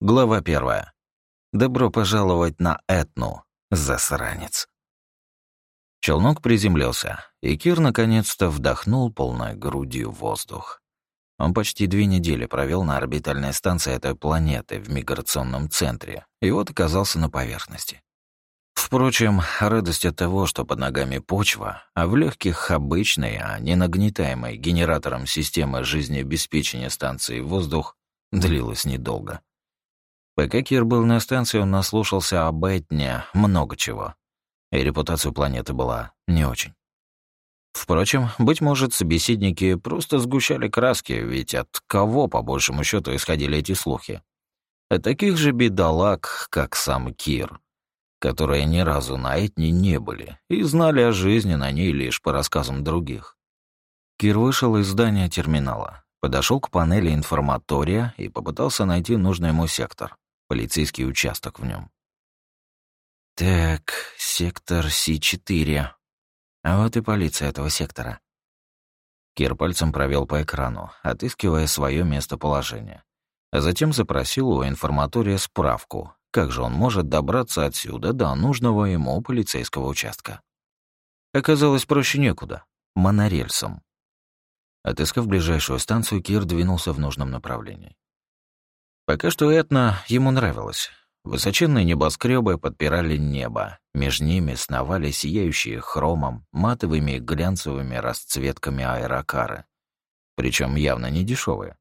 Глава первая. Добро пожаловать на Этну, засранец. Челнок приземлился, и Кир наконец-то вдохнул полной грудью воздух. Он почти две недели провел на орбитальной станции этой планеты в миграционном центре, и вот оказался на поверхности. Впрочем, радость от того, что под ногами почва, а в легких обычный, а не нагнетаемый генератором системы жизнеобеспечения станции воздух, длилась недолго. Пока Кир был на станции, он наслушался об Этне много чего, и репутация планеты была не очень. Впрочем, быть может, собеседники просто сгущали краски, ведь от кого, по большему счету, исходили эти слухи? От таких же бедолаг, как сам Кир — которые ни разу на Этне не были и знали о жизни на ней лишь по рассказам других. Кир вышел из здания терминала, подошел к панели информатория и попытался найти нужный ему сектор, полицейский участок в нем. Так, сектор С4. А вот и полиция этого сектора. Кир пальцем провел по экрану, отыскивая свое местоположение, а затем запросил у информатория справку как же он может добраться отсюда до нужного ему полицейского участка? Оказалось, проще некуда. Монорельсом. Отыскав ближайшую станцию, Кир двинулся в нужном направлении. Пока что Этна ему нравилось. Высоченные небоскребы подпирали небо. Между ними сновали сияющие хромом, матовыми глянцевыми расцветками аэрокары. Причем явно не дешевые.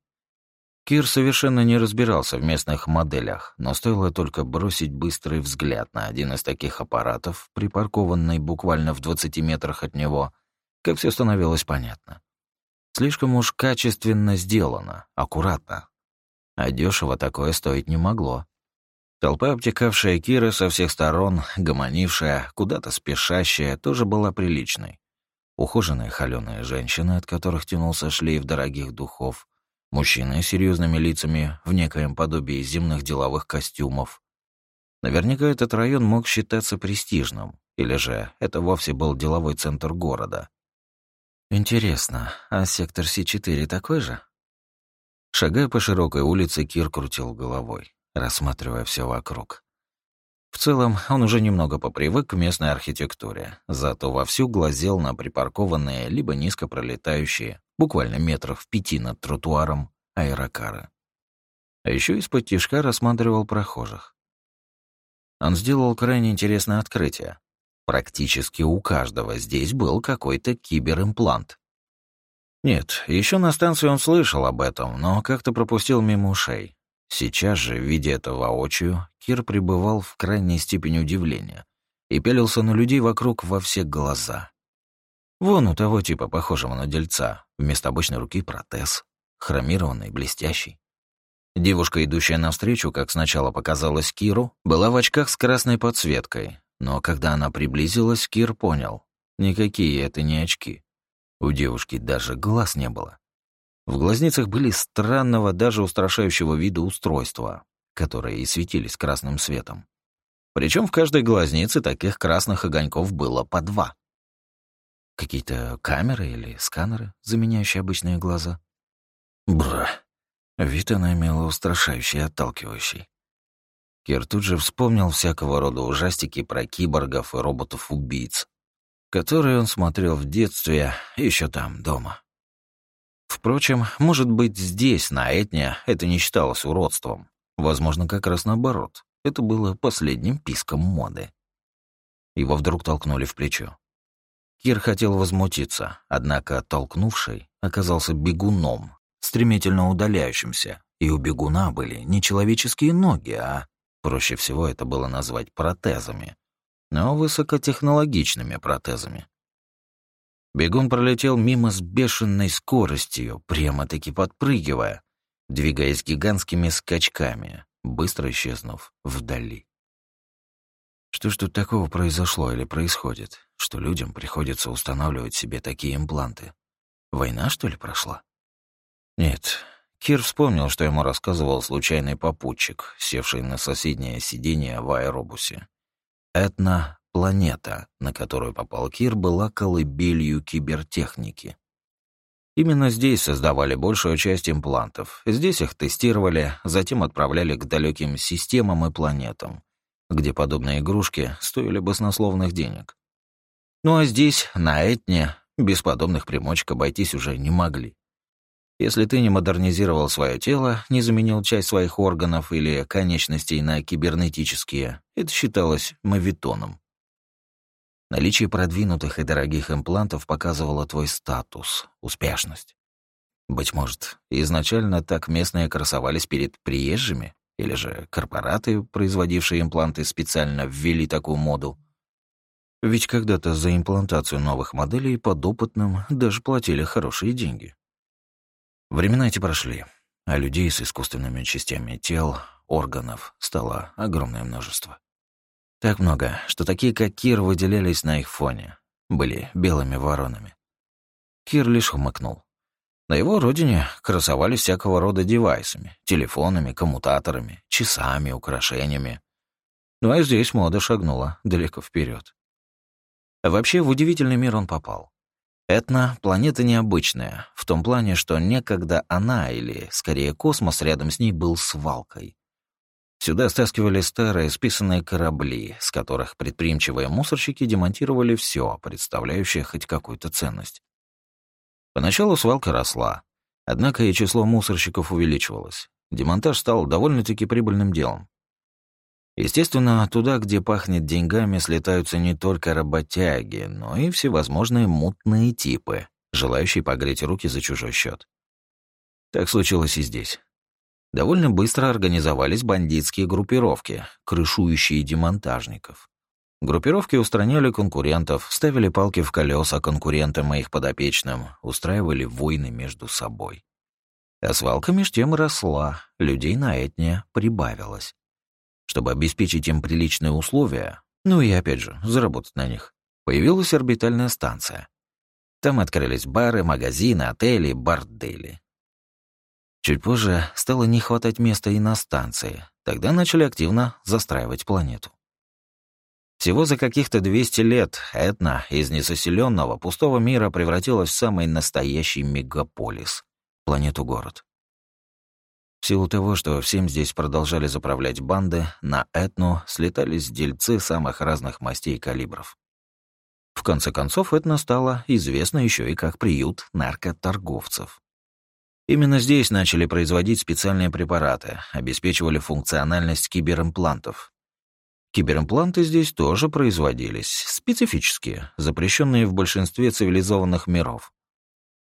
Кир совершенно не разбирался в местных моделях, но стоило только бросить быстрый взгляд на один из таких аппаратов, припаркованный буквально в 20 метрах от него, как все становилось понятно. Слишком уж качественно сделано, аккуратно. А дешево такое стоить не могло. Толпа, обтекавшая Кира со всех сторон, гомонившая, куда-то спешащая, тоже была приличной. Ухоженные холеные женщины, от которых тянулся шлейф дорогих духов — Мужчины с серьезными лицами в некоем подобии земных деловых костюмов. Наверняка этот район мог считаться престижным, или же это вовсе был деловой центр города. Интересно, а сектор С4 такой же? Шагая по широкой улице, Кир крутил головой, рассматривая все вокруг. В целом, он уже немного попривык к местной архитектуре, зато вовсю глазел на припаркованные либо низко пролетающие, буквально метров в пяти над тротуаром, аэрокары. А еще из-под тишка рассматривал прохожих. Он сделал крайне интересное открытие. Практически у каждого здесь был какой-то киберимплант. Нет, еще на станции он слышал об этом, но как-то пропустил мимо ушей. Сейчас же, видя это воочию, Кир пребывал в крайней степени удивления и пялился на людей вокруг во все глаза. Вон у того типа, похожего на дельца, вместо обычной руки протез, хромированный, блестящий. Девушка, идущая навстречу, как сначала показалось Киру, была в очках с красной подсветкой, но когда она приблизилась, Кир понял — никакие это не очки. У девушки даже глаз не было. В глазницах были странного, даже устрашающего вида устройства, которые и светились красным светом. Причем в каждой глазнице таких красных огоньков было по два. Какие-то камеры или сканеры, заменяющие обычные глаза? Бра. Вид она имела устрашающий и отталкивающий. Кир тут же вспомнил всякого рода ужастики про киборгов и роботов-убийц, которые он смотрел в детстве еще там, дома. Впрочем, может быть, здесь, на Этне, это не считалось уродством. Возможно, как раз наоборот. Это было последним писком моды. Его вдруг толкнули в плечо. Кир хотел возмутиться, однако толкнувший оказался бегуном, стремительно удаляющимся, и у бегуна были не человеческие ноги, а, проще всего это было назвать протезами, но высокотехнологичными протезами. Бегун пролетел мимо с бешеной скоростью, прямо-таки подпрыгивая, двигаясь гигантскими скачками, быстро исчезнув вдали. Что ж тут такого произошло или происходит, что людям приходится устанавливать себе такие импланты? Война, что ли, прошла? Нет. Кир вспомнил, что ему рассказывал случайный попутчик, севший на соседнее сиденье в аэробусе. Этна планета, на которую попал Кир, была колыбелью кибертехники. Именно здесь создавали большую часть имплантов. Здесь их тестировали, затем отправляли к далеким системам и планетам, где подобные игрушки стоили баснословных денег. Ну а здесь, на Этне, без подобных примочек обойтись уже не могли. Если ты не модернизировал свое тело, не заменил часть своих органов или конечностей на кибернетические, это считалось мавитоном. Наличие продвинутых и дорогих имплантов показывало твой статус, успешность. Быть может, изначально так местные красовались перед приезжими, или же корпораты, производившие импланты, специально ввели такую моду. Ведь когда-то за имплантацию новых моделей подопытным даже платили хорошие деньги. Времена эти прошли, а людей с искусственными частями тел, органов стало огромное множество. Так много, что такие, как Кир, выделялись на их фоне, были белыми воронами. Кир лишь хмыкнул. На его родине красовались всякого рода девайсами, телефонами, коммутаторами, часами, украшениями. Ну а здесь мода шагнула далеко вперед. Вообще, в удивительный мир он попал. Этна — планета необычная, в том плане, что некогда она, или скорее космос рядом с ней, был свалкой. Сюда стаскивали старые списанные корабли, с которых предприимчивые мусорщики демонтировали все, представляющее хоть какую-то ценность. Поначалу свалка росла, однако и число мусорщиков увеличивалось. Демонтаж стал довольно-таки прибыльным делом. Естественно, туда, где пахнет деньгами, слетаются не только работяги, но и всевозможные мутные типы, желающие погреть руки за чужой счет. Так случилось и здесь. Довольно быстро организовались бандитские группировки, крышующие демонтажников. Группировки устраняли конкурентов, ставили палки в колеса конкурентам и их подопечным, устраивали войны между собой. А свалка меж тем росла, людей на этне прибавилось чтобы обеспечить им приличные условия, ну и опять же, заработать на них, появилась орбитальная станция. Там открылись бары, магазины, отели, бордели. Чуть позже стало не хватать места и на станции. Тогда начали активно застраивать планету. Всего за каких-то 200 лет Этна из незаселенного пустого мира превратилась в самый настоящий мегаполис — планету-город. В силу того, что всем здесь продолжали заправлять банды, на Этну слетались дельцы самых разных мастей и калибров. В конце концов, Этна стала известна еще и как приют наркоторговцев. Именно здесь начали производить специальные препараты, обеспечивали функциональность киберимплантов. Киберимпланты здесь тоже производились, специфические, запрещенные в большинстве цивилизованных миров.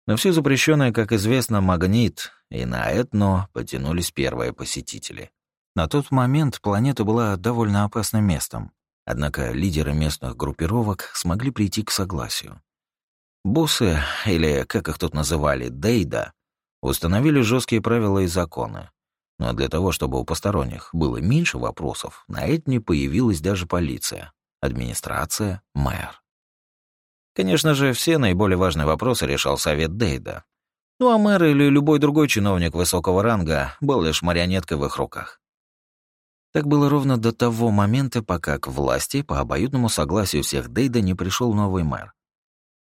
Но все запрещенное, как известно, магнит, и на Этно потянулись первые посетители. На тот момент планета была довольно опасным местом, однако лидеры местных группировок смогли прийти к согласию. Боссы, или как их тут называли, Дейда, установили жесткие правила и законы. Но для того, чтобы у посторонних было меньше вопросов, на Этне появилась даже полиция, администрация, мэр. Конечно же, все наиболее важные вопросы решал совет Дейда. Ну а мэр или любой другой чиновник высокого ранга был лишь марионеткой в их руках. Так было ровно до того момента, пока к власти по обоюдному согласию всех Дейда не пришел новый мэр.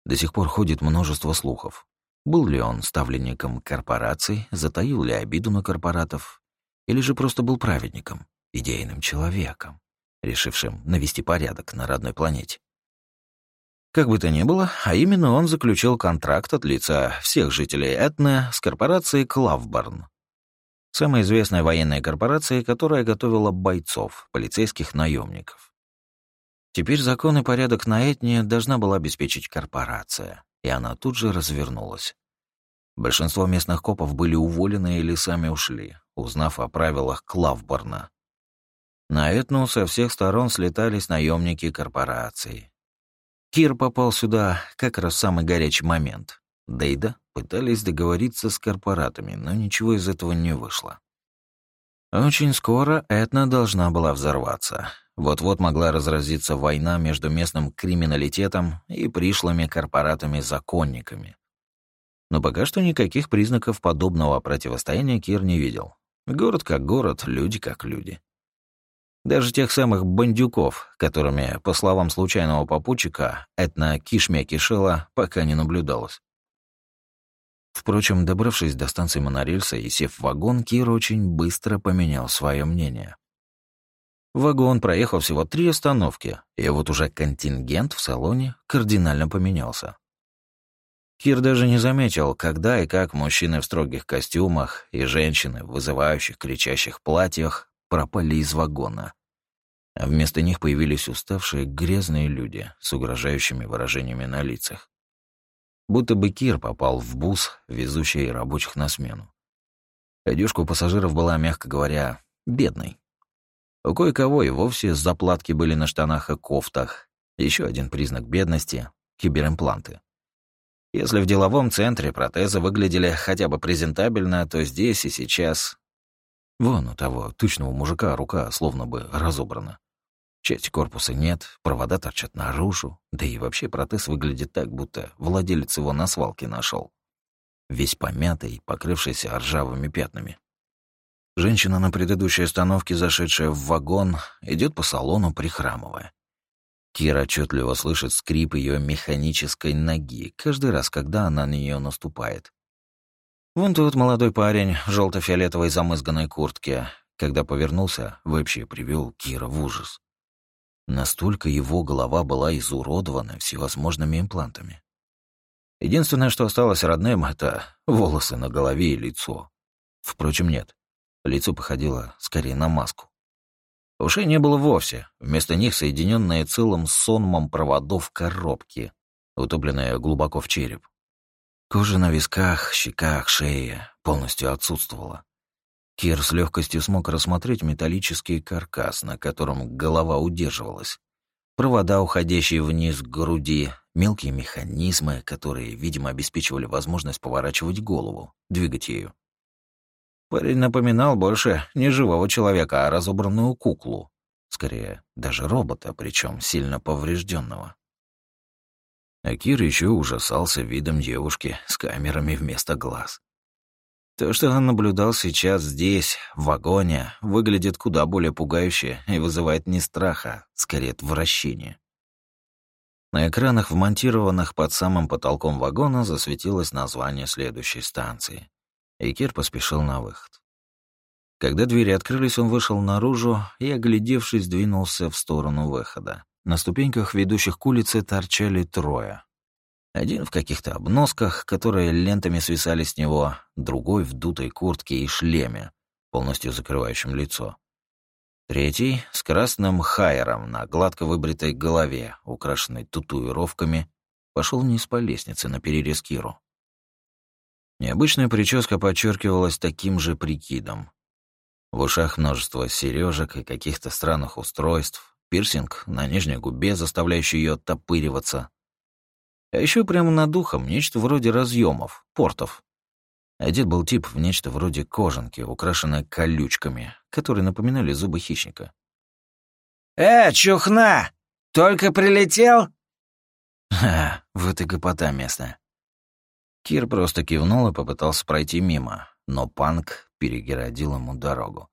До сих пор ходит множество слухов. Был ли он ставленником корпораций, затаил ли обиду на корпоратов, или же просто был праведником, идейным человеком, решившим навести порядок на родной планете. Как бы то ни было, а именно он заключил контракт от лица всех жителей Этны с корпорацией Клавборн. Самой известной военной корпорацией, которая готовила бойцов, полицейских наемников. Теперь закон и порядок на Этне должна была обеспечить корпорация, и она тут же развернулась. Большинство местных копов были уволены или сами ушли, узнав о правилах Клавборна. На Этну со всех сторон слетались наемники корпорации, Кир попал сюда как раз в самый горячий момент. Дейда пытались договориться с корпоратами, но ничего из этого не вышло. Очень скоро Этна должна была взорваться. Вот-вот могла разразиться война между местным криминалитетом и пришлыми корпоратами-законниками. Но пока что никаких признаков подобного противостояния Кир не видел. Город как город, люди как люди. Даже тех самых бандюков, которыми, по словам случайного попутчика, Этна кишмя кишела, пока не наблюдалось. Впрочем, добравшись до станции монорельса и сев в вагон, Кир очень быстро поменял свое мнение. Вагон проехал всего три остановки, и вот уже контингент в салоне кардинально поменялся. Кир даже не заметил, когда и как мужчины в строгих костюмах и женщины в вызывающих кричащих платьях пропали из вагона. А вместо них появились уставшие грязные люди с угрожающими выражениями на лицах. Будто бы Кир попал в бус, везущий рабочих на смену. Одежка у пассажиров была, мягко говоря, бедной. У кое-кого и вовсе заплатки были на штанах и кофтах. Еще один признак бедности — киберимпланты. Если в деловом центре протезы выглядели хотя бы презентабельно, то здесь и сейчас... Вон у того тучного мужика рука словно бы разобрана. Части корпуса нет, провода торчат наружу, да и вообще протез выглядит так, будто владелец его на свалке нашел. Весь помятый, покрывшийся ржавыми пятнами. Женщина на предыдущей остановке, зашедшая в вагон, идет по салону, прихрамывая. Кира отчетливо слышит скрип ее механической ноги каждый раз, когда она на нее наступает. Вон тот молодой парень в желто-фиолетовой замызганной куртке, когда повернулся, вообще привел Кира в ужас. Настолько его голова была изуродована всевозможными имплантами. Единственное, что осталось родным, — это волосы на голове и лицо. Впрочем, нет. Лицо походило скорее на маску. Ушей не было вовсе. Вместо них соединенные целым сонмом проводов коробки, утопленные глубоко в череп. Кожа на висках, щеках, шее полностью отсутствовала. Кир с легкостью смог рассмотреть металлический каркас, на котором голова удерживалась. Провода, уходящие вниз к груди, мелкие механизмы, которые, видимо, обеспечивали возможность поворачивать голову, двигать ею. Парень напоминал больше не живого человека, а разобранную куклу. Скорее, даже робота, причем сильно поврежденного. Акир еще ужасался видом девушки с камерами вместо глаз. То, что он наблюдал сейчас здесь, в вагоне, выглядит куда более пугающе и вызывает не страха, скорее отвращение. На экранах, вмонтированных под самым потолком вагона, засветилось название следующей станции и Кир поспешил на выход. Когда двери открылись, он вышел наружу и, оглядевшись, двинулся в сторону выхода. На ступеньках, ведущих к улице, торчали трое. Один в каких-то обносках, которые лентами свисали с него, другой в дутой куртке и шлеме, полностью закрывающем лицо. Третий с красным хайером на гладко выбритой голове, украшенной татуировками, пошел вниз по лестнице на перерез Киру. Необычная прическа подчеркивалась таким же прикидом. В ушах множество сережек и каких-то странных устройств, пирсинг на нижней губе, заставляющий ее оттопыриваться. А еще прямо над духом нечто вроде разъемов, портов. Одет был тип в нечто вроде кожанки, украшенной колючками, которые напоминали зубы хищника. «Э, чухна! Только прилетел?» «Ха, вот и гопота местная. Кир просто кивнул и попытался пройти мимо, но Панк перегородил ему дорогу.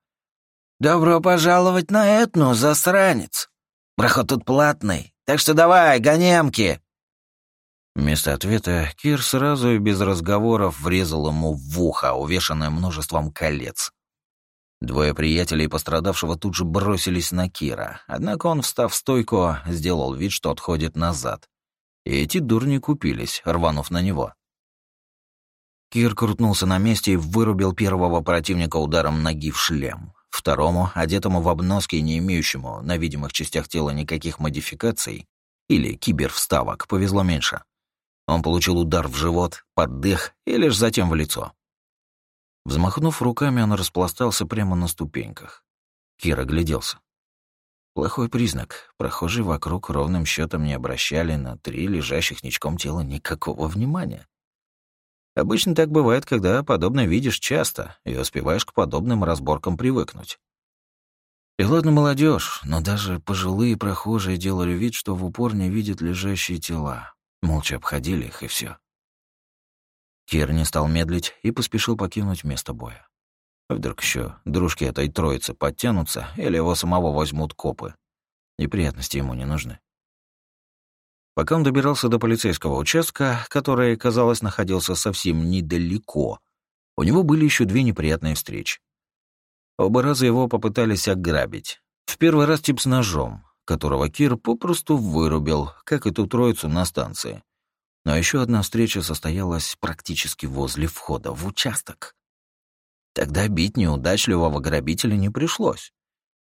«Добро пожаловать на Этну, засранец! Проход тут платный, так что давай, гонемки!» Вместо ответа Кир сразу и без разговоров врезал ему в ухо, увешанное множеством колец. Двое приятелей пострадавшего тут же бросились на Кира, однако он, встав в стойку, сделал вид, что отходит назад. И эти дурни купились, рванув на него. Кир крутнулся на месте и вырубил первого противника ударом ноги в шлем. Второму, одетому в обноски и не имеющему на видимых частях тела никаких модификаций или кибервставок, повезло меньше. Он получил удар в живот, под дых и лишь затем в лицо. Взмахнув руками, он распластался прямо на ступеньках. Кир огляделся. Плохой признак. Прохожие вокруг ровным счетом не обращали на три лежащих ничком тела никакого внимания. Обычно так бывает, когда подобное видишь часто и успеваешь к подобным разборкам привыкнуть. И ладно молодежь, но даже пожилые прохожие делали вид, что в упор не видят лежащие тела. Молча обходили их, и все. Кир не стал медлить и поспешил покинуть место боя. Вдруг еще дружки этой троицы подтянутся или его самого возьмут копы. Неприятности ему не нужны. Пока он добирался до полицейского участка, который, казалось, находился совсем недалеко, у него были еще две неприятные встречи. Оба раза его попытались ограбить. В первый раз тип с ножом, которого Кир попросту вырубил, как и ту троицу на станции. Но еще одна встреча состоялась практически возле входа в участок. Тогда бить неудачливого грабителя не пришлось.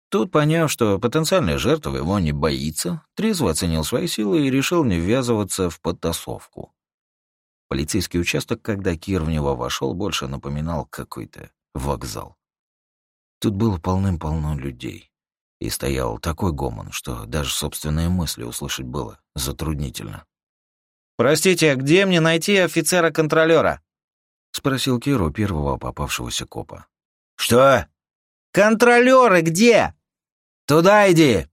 Тут, поняв, что потенциальная жертва его не боится, трезво оценил свои силы и решил не ввязываться в подтасовку. Полицейский участок, когда Кир в него вошел, больше напоминал какой-то вокзал. Тут было полным-полно людей. И стоял такой гомон, что даже собственные мысли услышать было затруднительно. «Простите, где мне найти офицера-контролера?» — спросил Киру первого попавшегося копа. «Что?» «Контролеры где?» «Туда иди!»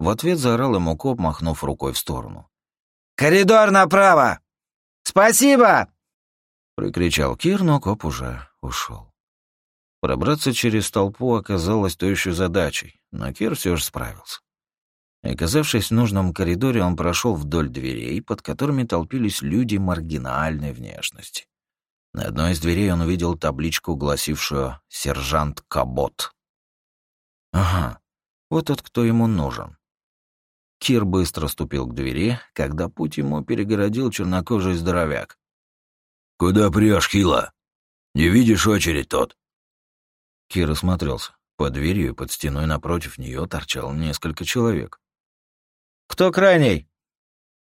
В ответ заорал ему коп, махнув рукой в сторону. «Коридор направо! Спасибо!» Прикричал Кир, но коп уже ушел. Пробраться через толпу оказалось той еще задачей, но Кир все же справился. Оказавшись в нужном коридоре, он прошел вдоль дверей, под которыми толпились люди маргинальной внешности. На одной из дверей он увидел табличку, гласившую «Сержант Кабот». Ага, вот тот, кто ему нужен. Кир быстро ступил к двери, когда путь ему перегородил чернокожий здоровяк. «Куда прешь, Хила? Не видишь очередь тот?» Кир осмотрелся. Под дверью и под стеной напротив нее торчало несколько человек. «Кто крайний?»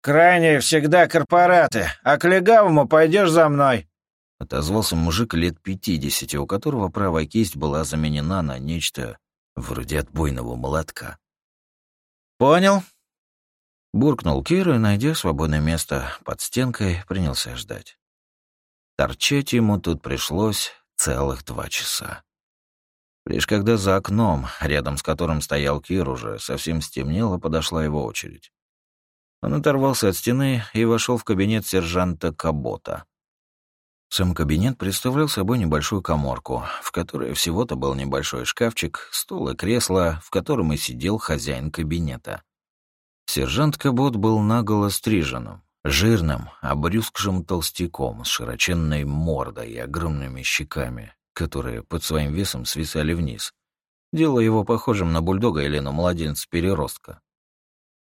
«Крайние всегда корпораты, а к легавому пойдешь за мной», — отозвался мужик лет пятидесяти, у которого правая кисть была заменена на нечто вроде отбойного молотка. «Понял». Буркнул Кир и, найдя свободное место под стенкой, принялся ждать. Торчать ему тут пришлось целых два часа. Лишь когда за окном, рядом с которым стоял Кир, уже совсем стемнело, подошла его очередь. Он оторвался от стены и вошел в кабинет сержанта Кабота. Сам кабинет представлял собой небольшую коморку, в которой всего-то был небольшой шкафчик, стул и кресло, в котором и сидел хозяин кабинета. Сержант Кабот был наголо стриженным, жирным, обрюзгшим толстяком с широченной мордой и огромными щеками, которые под своим весом свисали вниз, делая его похожим на бульдога или на младенца-переростка.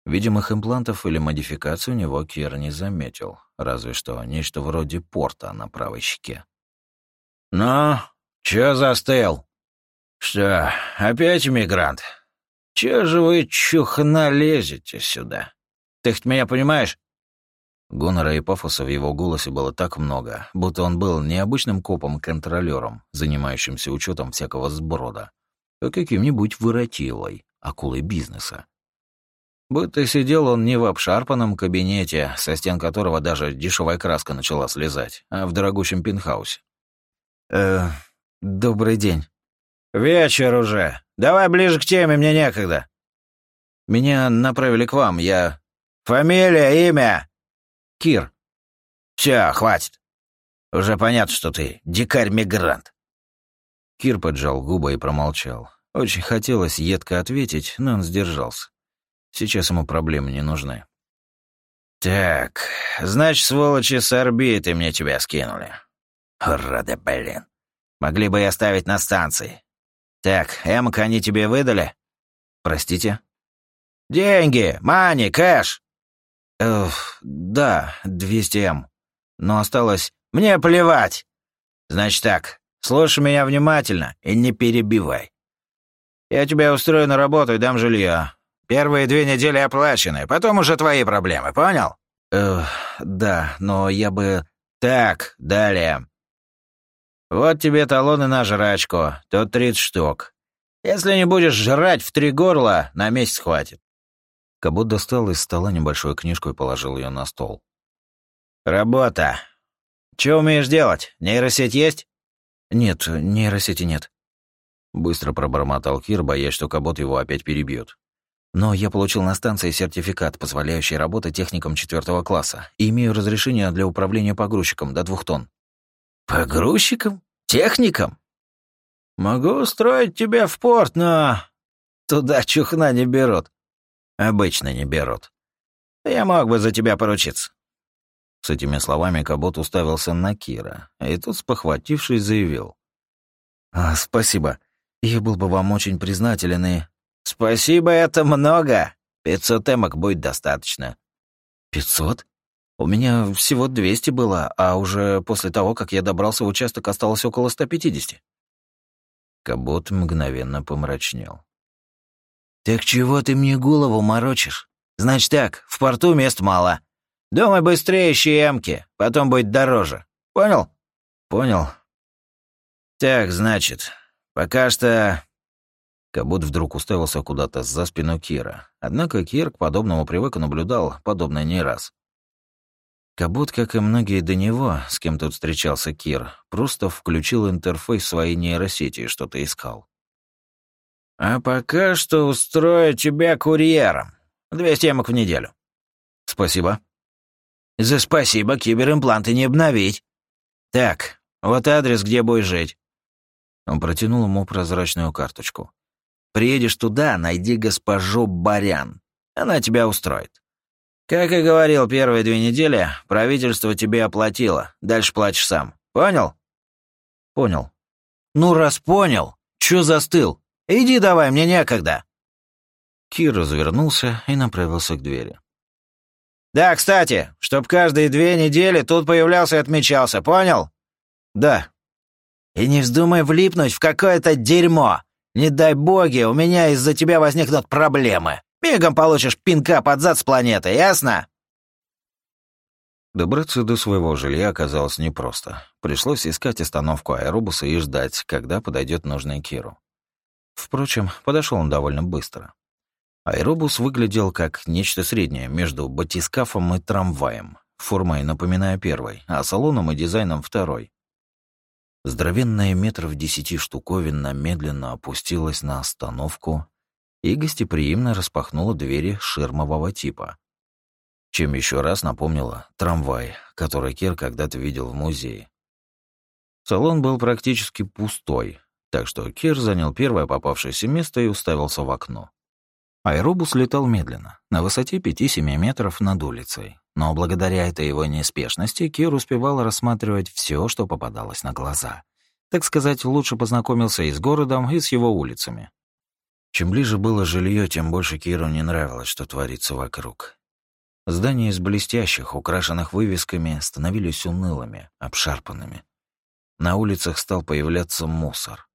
Видимых имплантов или модификаций у него Кир не заметил, разве что нечто вроде порта на правой щеке. «Ну, чё застыл? Что, опять иммигрант? Чё же вы, чухна, лезете сюда? Ты хоть меня понимаешь?» Гонора и пафоса в его голосе было так много, будто он был не обычным копом-контролёром, занимающимся учетом всякого сброда, а каким-нибудь воротилой, акулой бизнеса. Будто сидел он не в обшарпанном кабинете, со стен которого даже дешевая краска начала слезать, а в дорогущем пентхаусе. «Э, добрый день». «Вечер уже. Давай ближе к теме, мне некогда». «Меня направили к вам, я...» «Фамилия, имя?» Кир. Все, хватит. Уже понятно, что ты дикарь-мигрант. Кир поджал губы и промолчал. Очень хотелось едко ответить, но он сдержался. Сейчас ему проблемы не нужны. «Так, значит, сволочи с орбиты мне тебя скинули. Рада, блин. Могли бы и оставить на станции. Так, эмок они тебе выдали?» «Простите?» «Деньги, мани, кэш!» Эх, да, 200М. Но осталось... Мне плевать. Значит так, слушай меня внимательно и не перебивай. Я тебя устрою на работу и дам жилье. Первые две недели оплачены, потом уже твои проблемы, понял? Эх, да, но я бы... Так, далее. Вот тебе талоны на жрачку, тут 30 штук. Если не будешь жрать в три горла, на месяц хватит. Кабот достал из стола небольшую книжку и положил ее на стол. «Работа. Что умеешь делать? Нейросеть есть?» «Нет, нейросети нет». Быстро пробормотал Кир, боясь, что Кабот его опять перебьет. «Но я получил на станции сертификат, позволяющий работать техником четвертого класса, и имею разрешение для управления погрузчиком до двух тонн». «Погрузчиком? Техником?» «Могу устроить тебя в порт, но...» «Туда чухна не берут. Обычно не берут. Я мог бы за тебя поручиться». С этими словами Кабот уставился на Кира, и тут, спохватившись, заявил. «А, «Спасибо. Я был бы вам очень признателен и...» «Спасибо, это много. Пятьсот эмок будет достаточно». «Пятьсот? У меня всего двести было, а уже после того, как я добрался в участок, осталось около ста пятидесяти». Кабот мгновенно помрачнел. «Так чего ты мне голову морочишь? Значит так, в порту мест мало. Думай быстрее ищи эмки, потом будет дороже. Понял?» «Понял». «Так, значит, пока что...» Кабут вдруг уставился куда-то за спину Кира. Однако Кир к подобному привык и наблюдал подобное не раз. Кабут, как и многие до него, с кем тут встречался Кир, просто включил интерфейс своей нейросети и что-то искал. «А пока что устрою тебя курьером. Двести эмок в неделю». «Спасибо». «За спасибо киберимпланты не обновить. Так, вот адрес, где будешь жить». Он протянул ему прозрачную карточку. «Приедешь туда, найди госпожу Барян. Она тебя устроит». «Как и говорил, первые две недели правительство тебе оплатило. Дальше платишь сам. Понял?» «Понял». «Ну, раз понял, чё застыл? Иди давай, мне некогда». Кир развернулся и направился к двери. «Да, кстати, чтоб каждые две недели тут появлялся и отмечался, понял?» «Да». «И не вздумай влипнуть в какое-то дерьмо. Не дай боги, у меня из-за тебя возникнут проблемы. Мигом получишь пинка под зад с планеты, ясно?» Добраться до своего жилья оказалось непросто. Пришлось искать остановку аэробуса и ждать, когда подойдет нужный Киру. Впрочем, подошел он довольно быстро. Аэробус выглядел как нечто среднее между батискафом и трамваем, формой напоминая первой, а салоном и дизайном второй. Здоровенная метров десяти штуковина медленно опустилась на остановку и гостеприимно распахнула двери ширмового типа. Чем еще раз напомнила трамвай, который Кир когда-то видел в музее. Салон был практически пустой, так что Кир занял первое попавшееся место и уставился в окно. Аэробус летал медленно, на высоте 5-7 метров над улицей. Но благодаря этой его неспешности Кир успевал рассматривать все, что попадалось на глаза. Так сказать, лучше познакомился и с городом, и с его улицами. Чем ближе было жилье, тем больше Киру не нравилось, что творится вокруг. Здания из блестящих, украшенных вывесками, становились унылыми, обшарпанными. На улицах стал появляться мусор.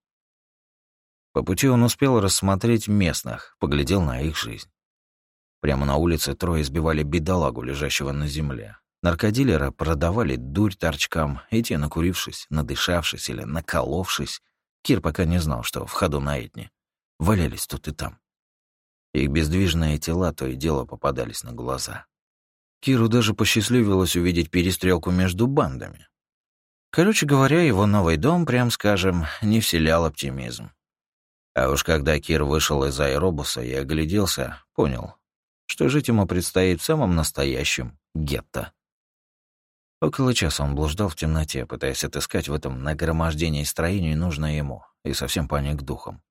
По пути он успел рассмотреть местных, поглядел на их жизнь. Прямо на улице трое избивали бедолагу, лежащего на земле. Наркодилера продавали дурь торчкам, и те, накурившись, надышавшись или наколовшись, Кир пока не знал, что в ходу на Этне, валялись тут и там. Их бездвижные тела то и дело попадались на глаза. Киру даже посчастливилось увидеть перестрелку между бандами. Короче говоря, его новый дом, прям скажем, не вселял оптимизм. А уж когда Кир вышел из аэробуса и огляделся, понял, что жить ему предстоит в самом настоящем гетто. Около часа он блуждал в темноте, пытаясь отыскать в этом нагромождении строений нужное ему, и совсем паник духом.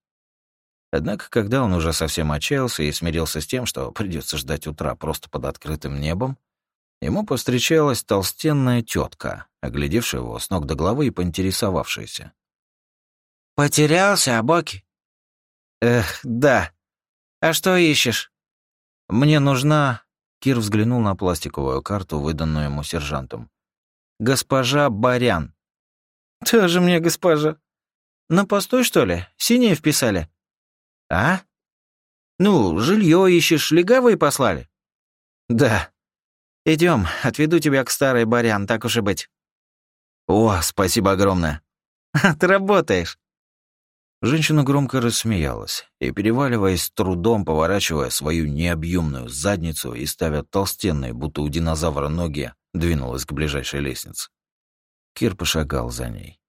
Однако, когда он уже совсем отчаялся и смирился с тем, что придется ждать утра просто под открытым небом, ему повстречалась толстенная тетка, оглядевшая его с ног до головы и поинтересовавшаяся. «Потерялся, Абоки?» «Эх, да. А что ищешь?» «Мне нужна...» Кир взглянул на пластиковую карту, выданную ему сержантом. «Госпожа Барян». «Тоже мне госпожа. На постой, что ли? Синие вписали?» «А?» «Ну, жилье ищешь, легавые послали?» «Да». Идем, отведу тебя к старой Барян, так уж и быть». «О, спасибо огромное». «Ты работаешь». Женщина громко рассмеялась и, переваливаясь трудом, поворачивая свою необъемную задницу и ставя толстенные, будто у динозавра ноги, двинулась к ближайшей лестнице. Кир пошагал за ней.